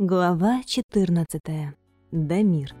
Глава 14. Дамир.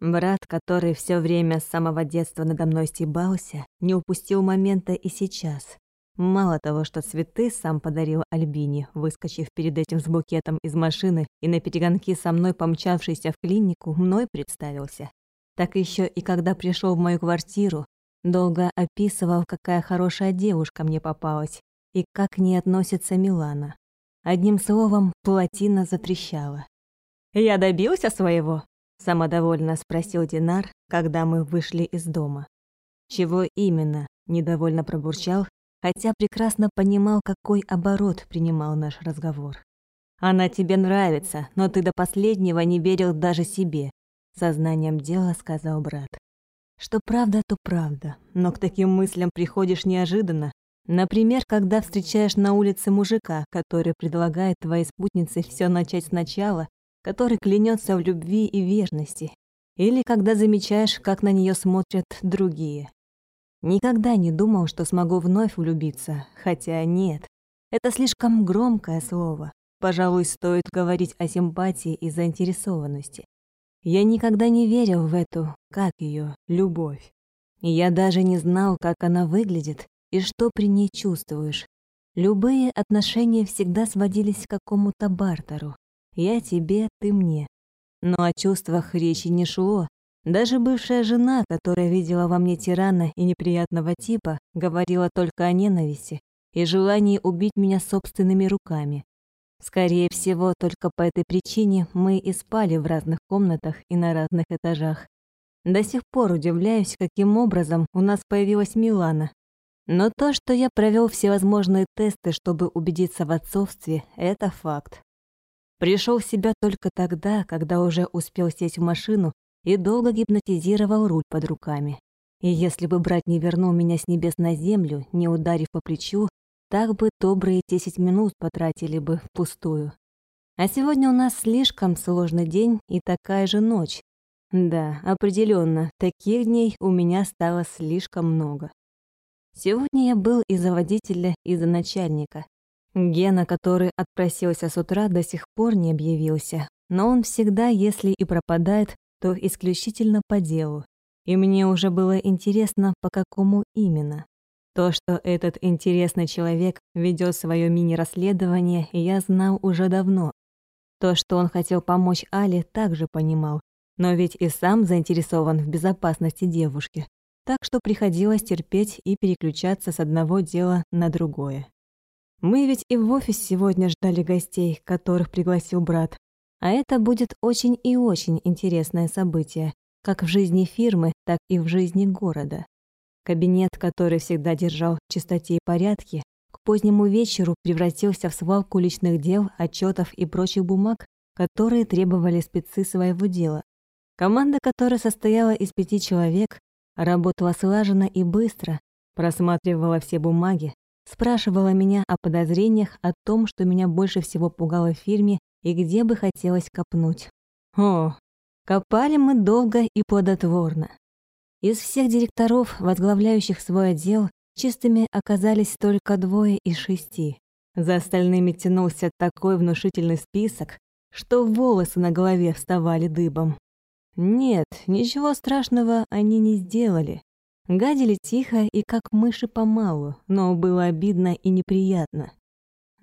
Брат, который все время с самого детства надо мной стебался, не упустил момента и сейчас, Мало того, что цветы сам подарил Альбине, выскочив перед этим с букетом из машины и на перегонки со мной помчавшийся в клинику, мной представился. Так еще и когда пришел в мою квартиру, долго описывал, какая хорошая девушка мне попалась и как к ней относится Милана. Одним словом, плотина затрещала. «Я добился своего?» – самодовольно спросил Динар, когда мы вышли из дома. «Чего именно?» – недовольно пробурчал, хотя прекрасно понимал, какой оборот принимал наш разговор. «Она тебе нравится, но ты до последнего не верил даже себе», сознанием дела сказал брат. Что правда, то правда, но к таким мыслям приходишь неожиданно. Например, когда встречаешь на улице мужика, который предлагает твоей спутнице все начать сначала, который клянется в любви и верности. Или когда замечаешь, как на нее смотрят другие. Никогда не думал, что смогу вновь влюбиться, хотя нет. Это слишком громкое слово. Пожалуй, стоит говорить о симпатии и заинтересованности. Я никогда не верил в эту, как ее, любовь. Я даже не знал, как она выглядит и что при ней чувствуешь. Любые отношения всегда сводились к какому-то бартеру. Я тебе, ты мне. Но о чувствах речи не шло, даже бывшая жена, которая видела во мне тирана и неприятного типа, говорила только о ненависти и желании убить меня собственными руками. Скорее всего, только по этой причине мы и спали в разных комнатах и на разных этажах. До сих пор удивляюсь, каким образом у нас появилась Милана. Но то, что я провел всевозможные тесты, чтобы убедиться в отцовстве, это факт. Пришел в себя только тогда, когда уже успел сесть в машину и долго гипнотизировал руль под руками. И если бы брат не вернул меня с небес на землю, не ударив по плечу, так бы добрые 10 минут потратили бы впустую. А сегодня у нас слишком сложный день и такая же ночь. Да, определенно, таких дней у меня стало слишком много. Сегодня я был и за водителя, и за начальника. Гена, который отпросился с утра, до сих пор не объявился. Но он всегда, если и пропадает, что исключительно по делу, и мне уже было интересно, по какому именно. То, что этот интересный человек ведет свое мини-расследование, я знал уже давно. То, что он хотел помочь Але, также понимал, но ведь и сам заинтересован в безопасности девушки. Так что приходилось терпеть и переключаться с одного дела на другое. Мы ведь и в офис сегодня ждали гостей, которых пригласил брат, а это будет очень и очень интересное событие, как в жизни фирмы, так и в жизни города. Кабинет, который всегда держал в чистоте и порядке, к позднему вечеру превратился в свалку личных дел, отчетов и прочих бумаг, которые требовали спецы своего дела. Команда, которая состояла из пяти человек, работала слаженно и быстро, просматривала все бумаги, спрашивала меня о подозрениях о том, что меня больше всего пугало в фирме и где бы хотелось копнуть. О, копали мы долго и плодотворно. Из всех директоров, возглавляющих свой отдел, чистыми оказались только двое из шести. За остальными тянулся такой внушительный список, что волосы на голове вставали дыбом. Нет, ничего страшного они не сделали. Гадили тихо и как мыши помалу, но было обидно и неприятно.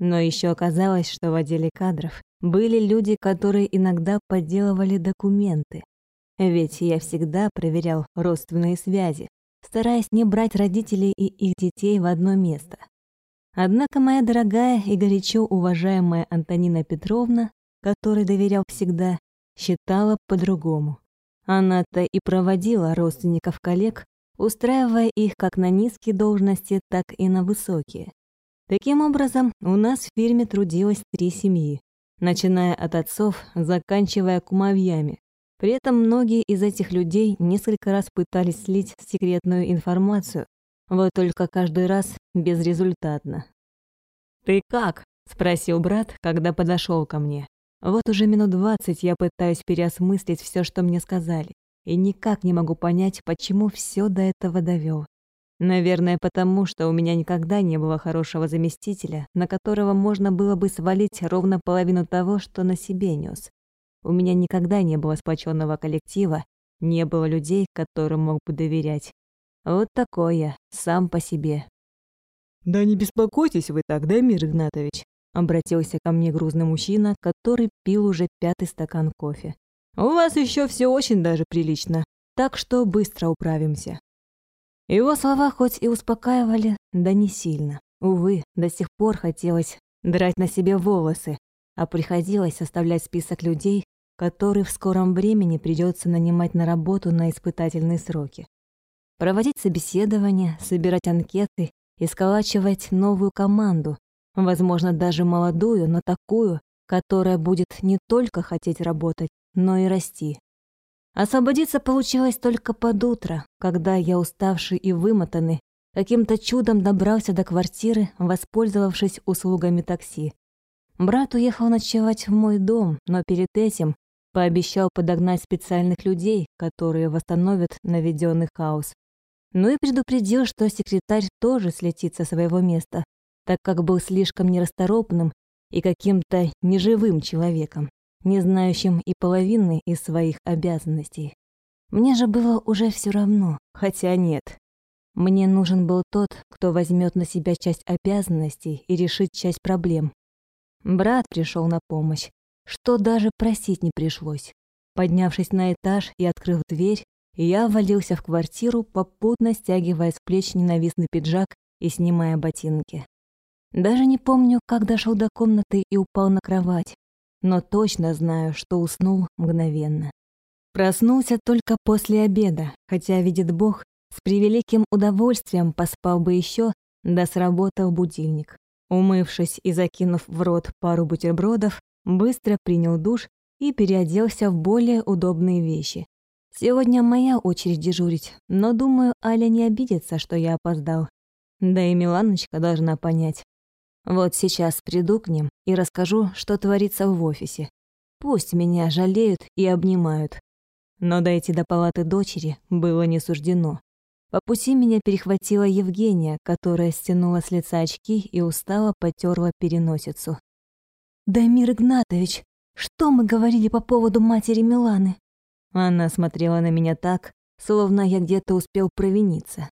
Но еще оказалось, что в отделе кадров были люди, которые иногда подделывали документы. Ведь я всегда проверял родственные связи, стараясь не брать родителей и их детей в одно место. Однако моя дорогая и горячо уважаемая Антонина Петровна, которой доверял всегда, считала по-другому. Она-то и проводила родственников коллег, устраивая их как на низкие должности, так и на высокие. Таким образом, у нас в фирме трудилось три семьи, начиная от отцов, заканчивая кумовьями. При этом многие из этих людей несколько раз пытались слить секретную информацию, вот только каждый раз безрезультатно. «Ты как?» — спросил брат, когда подошел ко мне. Вот уже минут двадцать я пытаюсь переосмыслить все, что мне сказали, и никак не могу понять, почему все до этого довел. Наверное, потому что у меня никогда не было хорошего заместителя, на которого можно было бы свалить ровно половину того, что на себе нес. У меня никогда не было сплоченного коллектива, не было людей, которым мог бы доверять. Вот такое, сам по себе. «Да не беспокойтесь вы так, Дамир Игнатович», — обратился ко мне грузный мужчина, который пил уже пятый стакан кофе. «У вас еще все очень даже прилично, так что быстро управимся. Его слова хоть и успокаивали, да не сильно. Увы, до сих пор хотелось драть на себе волосы, а приходилось составлять список людей, которые в скором времени придется нанимать на работу на испытательные сроки. Проводить собеседования, собирать анкеты и сколачивать новую команду, возможно, даже молодую, но такую, которая будет не только хотеть работать, но и расти. Освободиться получилось только под утро, когда я, уставший и вымотанный, каким-то чудом добрался до квартиры, воспользовавшись услугами такси. Брат уехал ночевать в мой дом, но перед этим пообещал подогнать специальных людей, которые восстановят наведенный хаос. Ну и предупредил, что секретарь тоже слетит со своего места, так как был слишком нерасторопным и каким-то неживым человеком не знающим и половины из своих обязанностей. Мне же было уже все равно, хотя нет. Мне нужен был тот, кто возьмет на себя часть обязанностей и решит часть проблем. Брат пришел на помощь, что даже просить не пришлось. Поднявшись на этаж и открыв дверь, я ввалился в квартиру, попутно стягивая с плеч ненавистный пиджак и снимая ботинки. Даже не помню, как дошел до комнаты и упал на кровать но точно знаю, что уснул мгновенно. Проснулся только после обеда, хотя, видит Бог, с превеликим удовольствием поспал бы еще, да сработал будильник. Умывшись и закинув в рот пару бутербродов, быстро принял душ и переоделся в более удобные вещи. Сегодня моя очередь дежурить, но думаю, Аля не обидится, что я опоздал. Да и Миланочка должна понять, вот сейчас приду к ним и расскажу, что творится в офисе. Пусть меня жалеют и обнимают. Но дойти до палаты дочери было не суждено. По пути меня перехватила Евгения, которая стянула с лица очки и устало потерла переносицу. «Дамир Игнатович, что мы говорили по поводу матери Миланы?» Она смотрела на меня так, словно я где-то успел провиниться.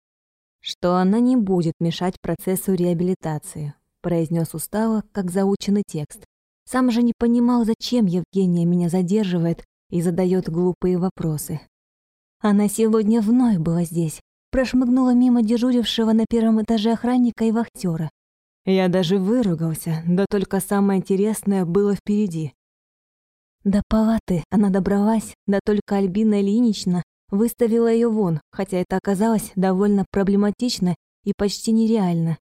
Что она не будет мешать процессу реабилитации произнес устало, как заученный текст. Сам же не понимал, зачем Евгения меня задерживает и задает глупые вопросы. Она сегодня вновь была здесь, прошмыгнула мимо дежурившего на первом этаже охранника и вахтера. Я даже выругался, да только самое интересное было впереди. До палаты она добралась, да только Альбина Ильинична выставила ее вон, хотя это оказалось довольно проблематично и почти нереально.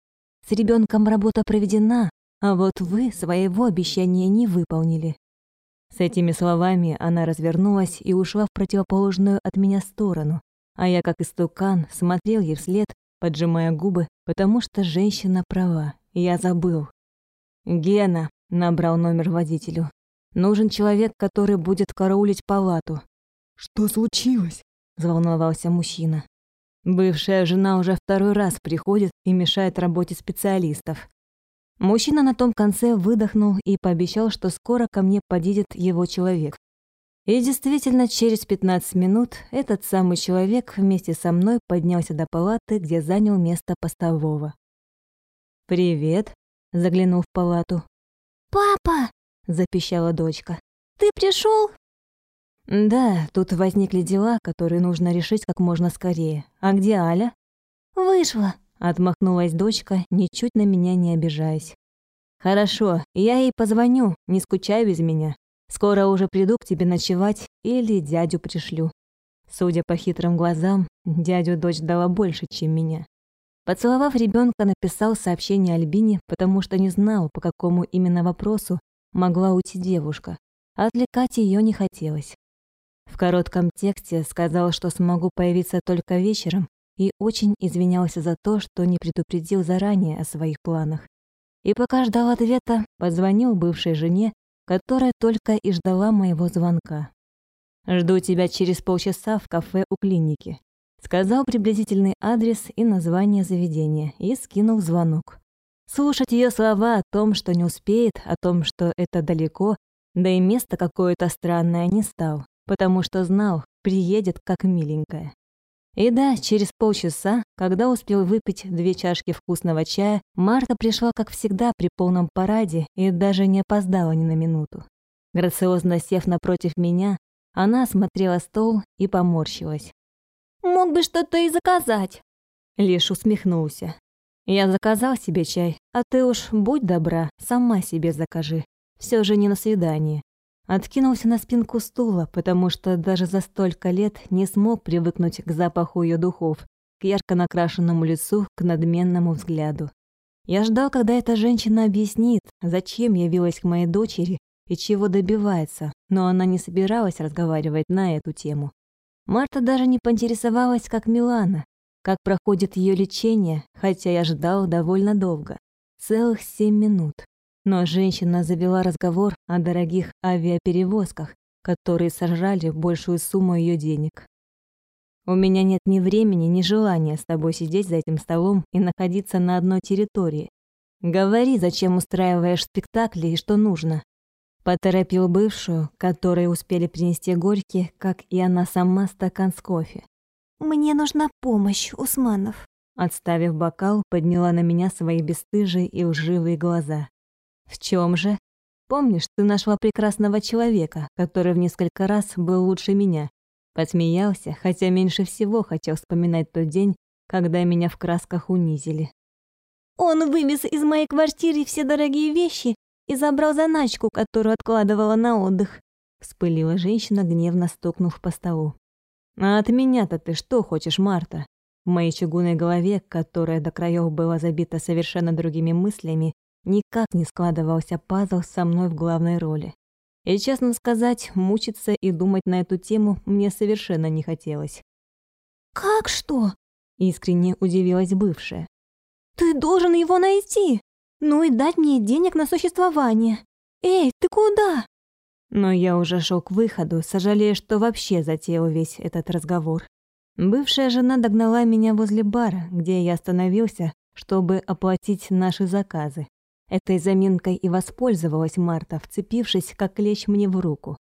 С ребенком работа проведена, а вот вы своего обещания не выполнили». С этими словами она развернулась и ушла в противоположную от меня сторону, а я, как истукан, смотрел ей вслед, поджимая губы, потому что женщина права, я забыл. «Гена», — набрал номер водителю, — «нужен человек, который будет караулить палату». «Что случилось?» — заволновался мужчина. Бывшая жена уже второй раз приходит и мешает работе специалистов. Мужчина на том конце выдохнул и пообещал, что скоро ко мне подъедет его человек. И действительно, через 15 минут этот самый человек вместе со мной поднялся до палаты, где занял место постового. «Привет», — заглянул в палату. «Папа!» — запищала дочка. «Ты пришел? «Да, тут возникли дела, которые нужно решить как можно скорее. А где Аля?» «Вышла», — отмахнулась дочка, ничуть на меня не обижаясь. «Хорошо, я ей позвоню, не скучай без меня. Скоро уже приду к тебе ночевать или дядю пришлю». Судя по хитрым глазам, дядю дочь дала больше, чем меня. Поцеловав ребенка, написал сообщение Альбине, потому что не знал, по какому именно вопросу могла уйти девушка. Отвлекать ее не хотелось. В коротком тексте сказал, что смогу появиться только вечером, и очень извинялся за то, что не предупредил заранее о своих планах. И пока ждал ответа, позвонил бывшей жене, которая только и ждала моего звонка. «Жду тебя через полчаса в кафе у клиники», сказал приблизительный адрес и название заведения и скинул звонок. Слушать ее слова о том, что не успеет, о том, что это далеко, да и место какое-то странное не стал потому что знал, приедет как миленькая. И да, через полчаса, когда успел выпить две чашки вкусного чая, Марта пришла, как всегда, при полном параде и даже не опоздала ни на минуту. Грациозно сев напротив меня, она осмотрела стол и поморщилась. «Мог бы что-то и заказать!» Лишь усмехнулся. «Я заказал себе чай, а ты уж будь добра, сама себе закажи. Все же не на свидание. Откинулся на спинку стула, потому что даже за столько лет не смог привыкнуть к запаху ее духов, к ярко накрашенному лицу, к надменному взгляду. Я ждал, когда эта женщина объяснит, зачем явилась к моей дочери и чего добивается, но она не собиралась разговаривать на эту тему. Марта даже не поинтересовалась, как Милана, как проходит ее лечение, хотя я ждал довольно долго. Целых семь минут. Но женщина завела разговор о дорогих авиаперевозках, которые сожрали большую сумму ее денег. «У меня нет ни времени, ни желания с тобой сидеть за этим столом и находиться на одной территории. Говори, зачем устраиваешь спектакли и что нужно». Поторопил бывшую, которые успели принести горькие, как и она сама, стакан с кофе. «Мне нужна помощь, Усманов», Отставив бокал, подняла на меня свои бесстыжие и лживые глаза. В чем же? Помнишь, ты нашла прекрасного человека, который в несколько раз был лучше меня. Посмеялся, хотя меньше всего хотел вспоминать тот день, когда меня в красках унизили. Он вывез из моей квартиры все дорогие вещи и забрал заначку, которую откладывала на отдых. Вспылила женщина, гневно стукнув по столу. «А от меня-то ты что хочешь, Марта?» В моей чугунной голове, которая до краев была забита совершенно другими мыслями, Никак не складывался пазл со мной в главной роли. И, честно сказать, мучиться и думать на эту тему мне совершенно не хотелось. «Как что?» — искренне удивилась бывшая. «Ты должен его найти! Ну и дать мне денег на существование! Эй, ты куда?» Но я уже шел к выходу, сожалея, что вообще затеял весь этот разговор. Бывшая жена догнала меня возле бара, где я остановился, чтобы оплатить наши заказы. Этой заминкой и воспользовалась Марта, вцепившись, как клещ мне в руку.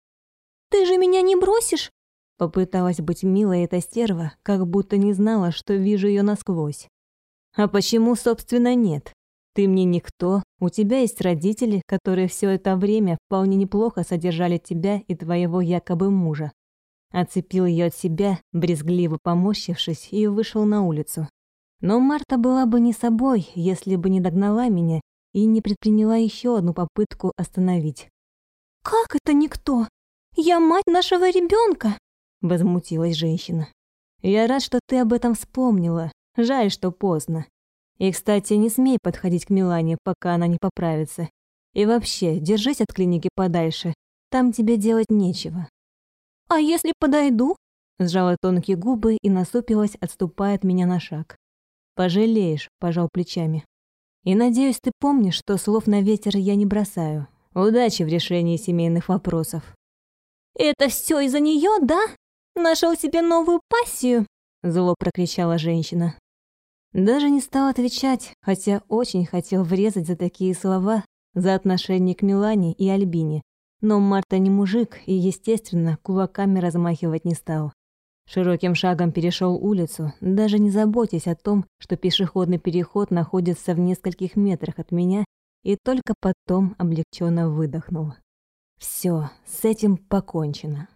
«Ты же меня не бросишь?» Попыталась быть милой эта стерва, как будто не знала, что вижу ее насквозь. «А почему, собственно, нет? Ты мне никто, у тебя есть родители, которые все это время вполне неплохо содержали тебя и твоего якобы мужа». Оцепил ее от себя, брезгливо помощившись и вышел на улицу. Но Марта была бы не собой, если бы не догнала меня и не предприняла еще одну попытку остановить. «Как это никто? Я мать нашего ребенка!» — возмутилась женщина. «Я рад, что ты об этом вспомнила. Жаль, что поздно. И, кстати, не смей подходить к Милане, пока она не поправится. И вообще, держись от клиники подальше. Там тебе делать нечего». «А если подойду?» — сжала тонкие губы и насупилась, отступая от меня на шаг. «Пожалеешь», — пожал плечами. И надеюсь, ты помнишь, что слов на ветер я не бросаю. Удачи в решении семейных вопросов. Это все из-за нее, да? Нашел себе новую пассию? Зло прокричала женщина. Даже не стал отвечать, хотя очень хотел врезать за такие слова, за отношение к Милане и Альбине. Но Марта не мужик и, естественно, кулаками размахивать не стал. Широким шагом перешел улицу, даже не заботясь о том, что пешеходный переход находится в нескольких метрах от меня, и только потом облегченно выдохнул. Все, с этим покончено.